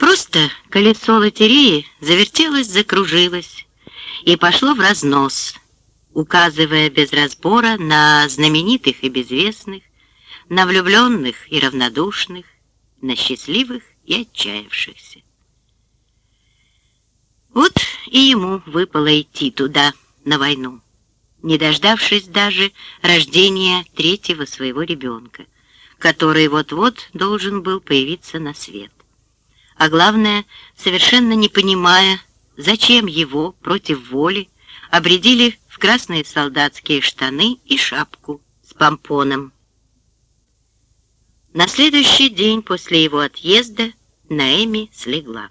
Просто колесо лотереи завертелось, закружилось и пошло в разнос, указывая без разбора на знаменитых и безвестных, на влюбленных и равнодушных, на счастливых и отчаявшихся. Вот и ему выпало идти туда, на войну, не дождавшись даже рождения третьего своего ребенка, который вот-вот должен был появиться на свет. А главное, совершенно не понимая, зачем его против воли обредили в красные солдатские штаны и шапку с помпоном. На следующий день после его отъезда Наэми слегла.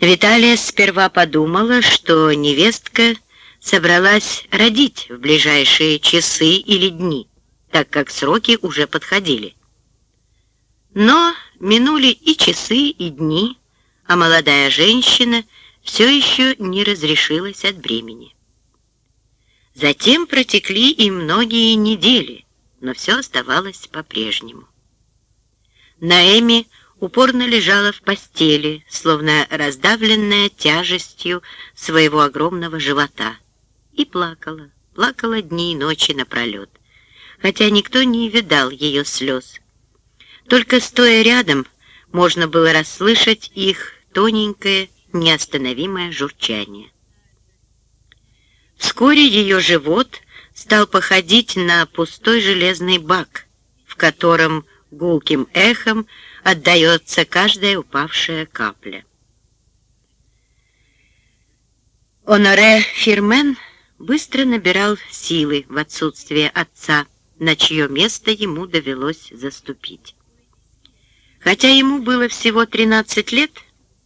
Виталия сперва подумала, что невестка собралась родить в ближайшие часы или дни, так как сроки уже подходили. Но минули и часы, и дни, а молодая женщина все еще не разрешилась от бремени. Затем протекли и многие недели, но все оставалось по-прежнему. Наэми упорно лежала в постели, словно раздавленная тяжестью своего огромного живота, и плакала, плакала дни и ночи напролет, хотя никто не видал ее слез. Только стоя рядом, можно было расслышать их тоненькое, неостановимое журчание. Вскоре ее живот стал походить на пустой железный бак, в котором гулким эхом отдается каждая упавшая капля. Оноре Фирмен быстро набирал силы в отсутствие отца, на чье место ему довелось заступить. Хотя ему было всего 13 лет,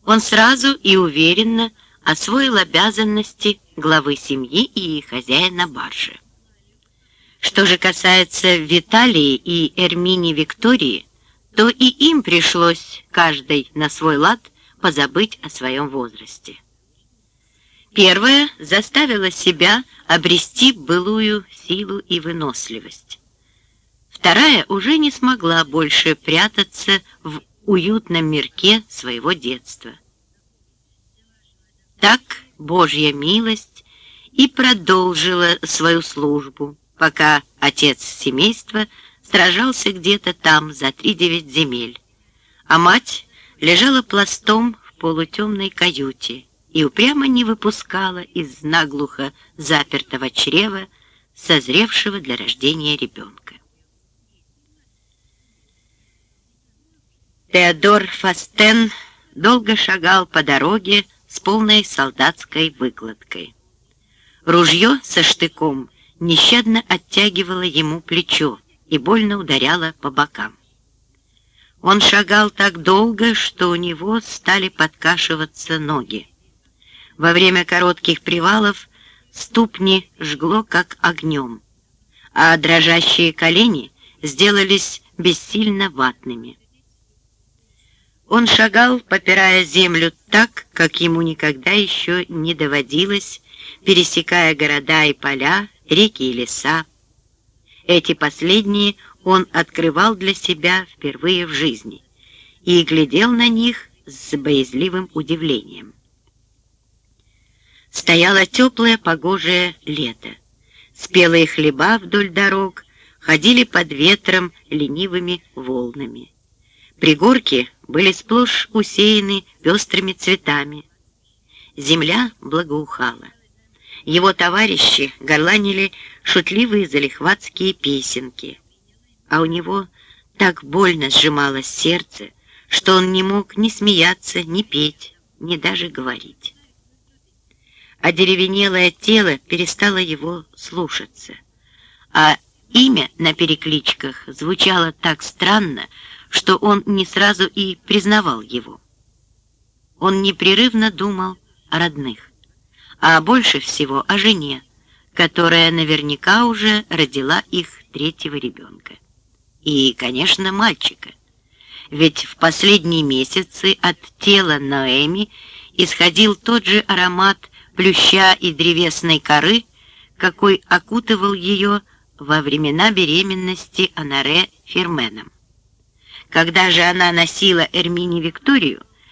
он сразу и уверенно освоил обязанности главы семьи и хозяина баржи. Что же касается Виталии и Эрмини Виктории, то и им пришлось, каждый на свой лад, позабыть о своем возрасте. Первая заставила себя обрести былую силу и выносливость. Вторая уже не смогла больше прятаться в уютном мирке своего детства. Так Божья милость и продолжила свою службу, пока отец семейства сражался где-то там за три девять земель, а мать лежала пластом в полутемной каюте и упрямо не выпускала из наглухо запертого чрева созревшего для рождения ребенка. Теодор Фастен долго шагал по дороге с полной солдатской выкладкой. Ружье со штыком нещадно оттягивала ему плечо и больно ударяла по бокам. Он шагал так долго, что у него стали подкашиваться ноги. Во время коротких привалов ступни жгло как огнем, а дрожащие колени сделались бессильно ватными. Он шагал, попирая землю так, как ему никогда еще не доводилось, пересекая города и поля, реки и леса. Эти последние он открывал для себя впервые в жизни и глядел на них с боязливым удивлением. Стояло теплое погожее лето. Спелые хлеба вдоль дорог ходили под ветром ленивыми волнами. Пригорки были сплошь усеяны пестрыми цветами. Земля благоухала. Его товарищи горланили шутливые залихватские песенки, а у него так больно сжималось сердце, что он не мог ни смеяться, ни петь, ни даже говорить. А деревенелое тело перестало его слушаться, а имя на перекличках звучало так странно, что он не сразу и признавал его. Он непрерывно думал о родных а больше всего о жене, которая наверняка уже родила их третьего ребенка. И, конечно, мальчика. Ведь в последние месяцы от тела Ноэми исходил тот же аромат плюща и древесной коры, какой окутывал ее во времена беременности Анаре Ферменом. Когда же она носила Эрмине Викторию,